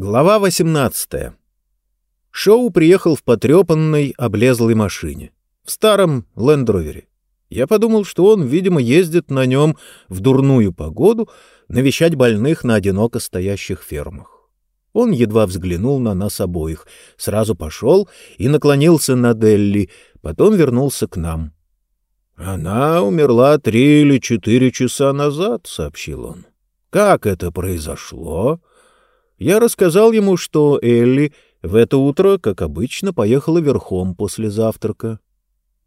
Глава 18. Шоу приехал в потрепанной, облезлой машине. В старом лендровере. Я подумал, что он, видимо, ездит на нем в дурную погоду навещать больных на одиноко стоящих фермах. Он едва взглянул на нас обоих, сразу пошел и наклонился над Элли, потом вернулся к нам. — Она умерла три или четыре часа назад, — сообщил он. — Как это произошло? Я рассказал ему, что Элли в это утро, как обычно, поехала верхом после завтрака.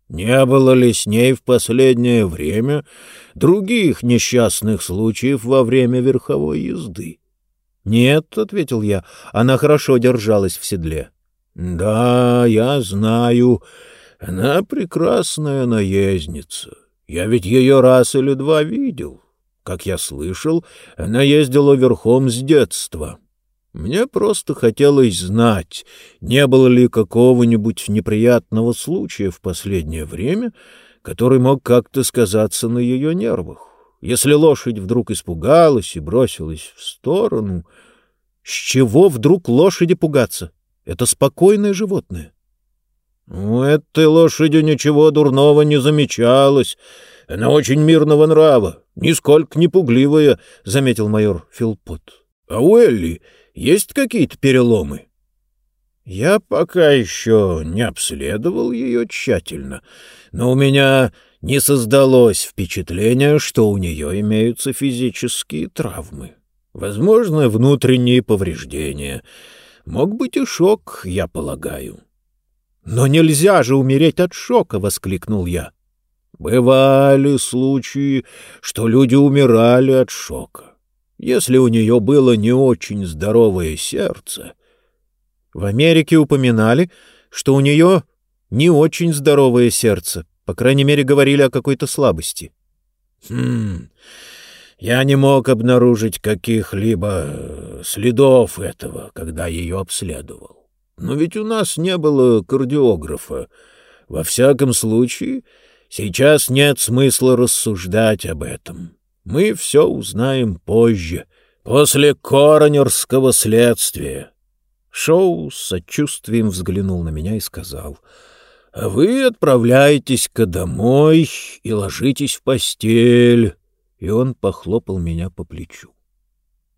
Не было ли с ней в последнее время других несчастных случаев во время верховой езды? — Нет, — ответил я, — она хорошо держалась в седле. — Да, я знаю. Она прекрасная наездница. Я ведь ее раз или два видел. Как я слышал, она ездила верхом с детства. Мне просто хотелось знать, не было ли какого-нибудь неприятного случая в последнее время, который мог как-то сказаться на ее нервах. Если лошадь вдруг испугалась и бросилась в сторону... С чего вдруг лошади пугаться? Это спокойное животное. У этой лошади ничего дурного не замечалось. Она очень мирного нрава, нисколько не пугливая, — заметил майор Филпот. А у Элли есть какие-то переломы? Я пока еще не обследовал ее тщательно, но у меня не создалось впечатления, что у нее имеются физические травмы. Возможно, внутренние повреждения. Мог быть и шок, я полагаю. «Но нельзя же умереть от шока!» — воскликнул я. «Бывали случаи, что люди умирали от шока. Если у нее было не очень здоровое сердце... В Америке упоминали, что у нее не очень здоровое сердце. По крайней мере, говорили о какой-то слабости. Хм... Я не мог обнаружить каких-либо следов этого, когда ее обследовал. Но ведь у нас не было кардиографа. Во всяком случае, сейчас нет смысла рассуждать об этом. Мы все узнаем позже, после коронерского следствия. Шоу с сочувствием взглянул на меня и сказал, «А вы отправляетесь-ка домой и ложитесь в постель». И он похлопал меня по плечу.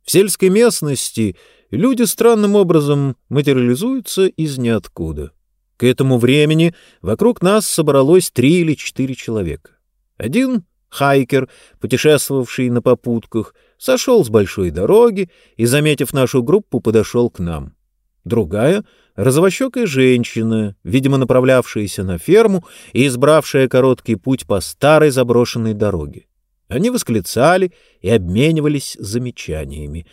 В сельской местности люди странным образом материализуются из ниоткуда. К этому времени вокруг нас собралось три или четыре человека. Один Хайкер, путешествовавший на попутках, сошел с большой дороги и, заметив нашу группу, подошел к нам. Другая — розовощекая женщина, видимо, направлявшаяся на ферму и избравшая короткий путь по старой заброшенной дороге. Они восклицали и обменивались замечаниями.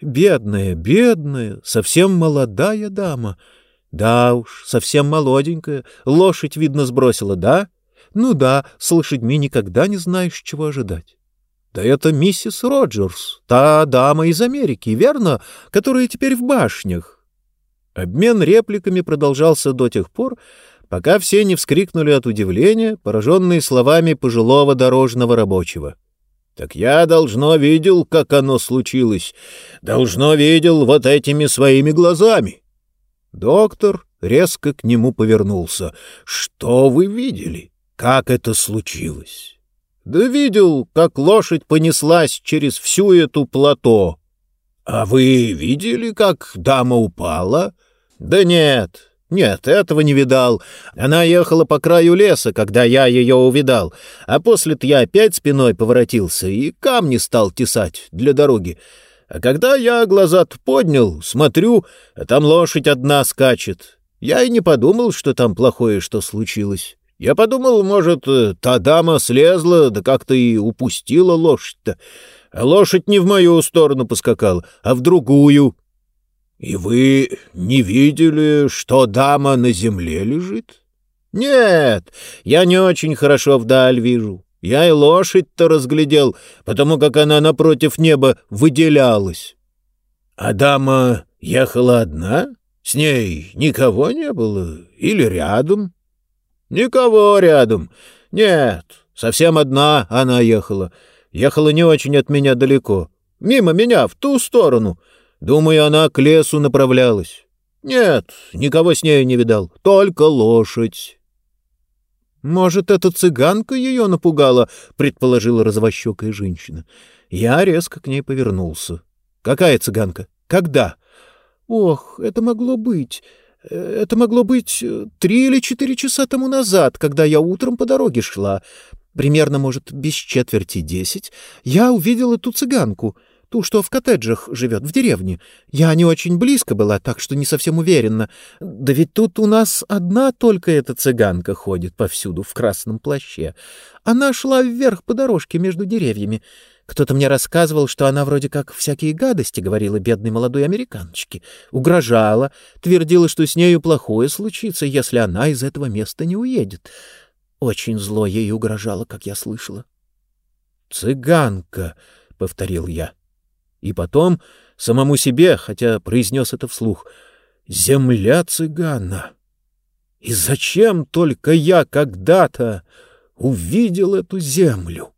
«Бедная, бедная, совсем молодая дама!» «Да уж, совсем молоденькая, лошадь, видно, сбросила, да?» Ну да, с лошадьми никогда не знаешь, чего ожидать. Да это миссис Роджерс, та дама из Америки, верно, которая теперь в башнях. Обмен репликами продолжался до тех пор, пока все не вскрикнули от удивления, пораженные словами пожилого дорожного рабочего. «Так я, должно, видел, как оно случилось. Должно, видел вот этими своими глазами». Доктор резко к нему повернулся. «Что вы видели?» Как это случилось? Да видел, как лошадь понеслась через всю эту плато. А вы видели, как дама упала? Да нет, нет, этого не видал. Она ехала по краю леса, когда я ее увидал, а после-то я опять спиной поворотился и камни стал тесать для дороги. А когда я глаза поднял, смотрю, а там лошадь одна скачет. Я и не подумал, что там плохое что случилось. Я подумал, может, э, та дама слезла, да как-то и упустила лошадь-то. А лошадь не в мою сторону поскакала, а в другую. И вы не видели, что дама на земле лежит? Нет, я не очень хорошо вдаль вижу. Я и лошадь-то разглядел, потому как она напротив неба выделялась. А дама ехала одна? С ней никого не было? Или рядом? «Никого рядом. Нет, совсем одна она ехала. Ехала не очень от меня далеко. Мимо меня, в ту сторону. Думаю, она к лесу направлялась. Нет, никого с нею не видал, только лошадь. Может, эта цыганка ее напугала, предположила развощекая женщина. Я резко к ней повернулся. Какая цыганка? Когда? Ох, это могло быть. Это могло быть э, три или четыре часа тому назад, когда я утром по дороге шла. Примерно, может, без четверти десять. Я увидела ту цыганку — Ту, что в коттеджах живет, в деревне. Я не очень близко была, так что не совсем уверена. Да ведь тут у нас одна только эта цыганка ходит повсюду в красном плаще. Она шла вверх по дорожке между деревьями. Кто-то мне рассказывал, что она вроде как всякие гадости говорила бедной молодой американочке. Угрожала, твердила, что с нею плохое случится, если она из этого места не уедет. Очень зло ей угрожало, как я слышала. «Цыганка», — повторил я. И потом самому себе, хотя произнес это вслух, «Земля цыгана». И зачем только я когда-то увидел эту землю?